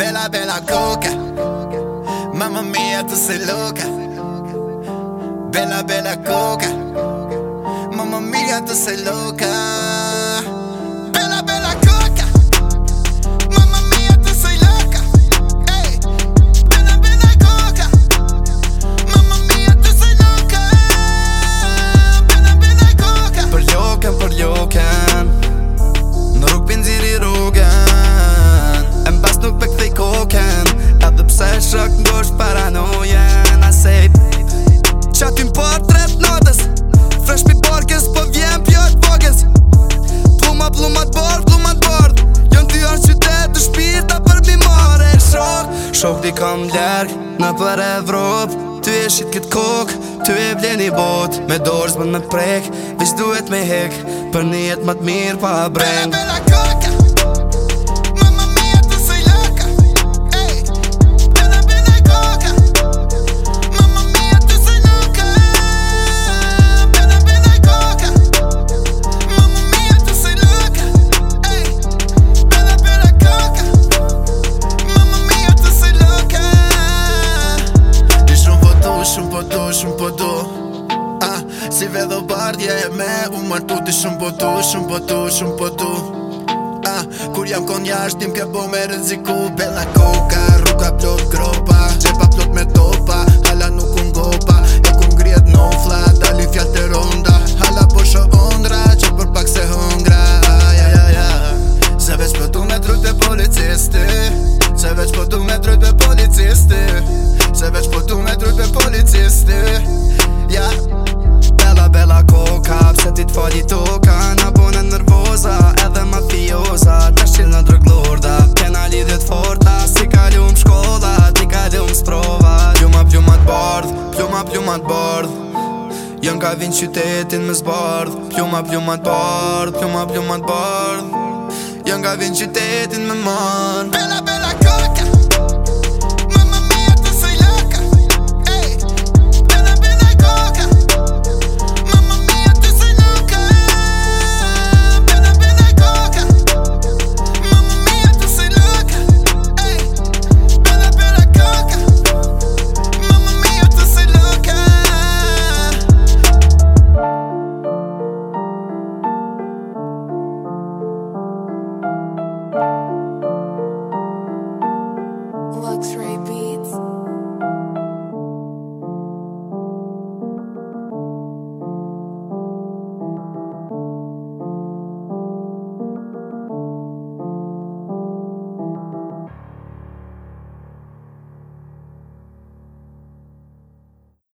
Bella, bella coca. Mamma mia, tu sei loca. Bella, bella coca. Mamma mia, tu sei loca. Shok di kam lërgë në për Evropë Ty e shqit këtë kokë, ty e bleni botë Me dorës më me prekë, vishë duhet me hekë Për një jetë më të mirë pa brengë Me bella kokë Si ve bardje e me U mërë ti shumë po tu Shumë po tu Shumë po tu ah, Kur jam kon jasht Tim ke bo me rëziku Bella Coca Ruka plot kropa Qepa plot me topa Hala nuk unë gopa E ku ngrijet në fla Dali fjallë të ronda Hala po shë ondra Që për pak se hongra Aja, ja, ja Se veç po tu me drut e policisti Se veç po tu me drut e policisti Se veç po tu me drut e policisti Ja, ja pluma pluma të bardh Jan ka vin qytetin me zbardh Pjuma pluma të bardh pjuma pluma të bardh Jan ka vin qytetin me marrë Bella Bella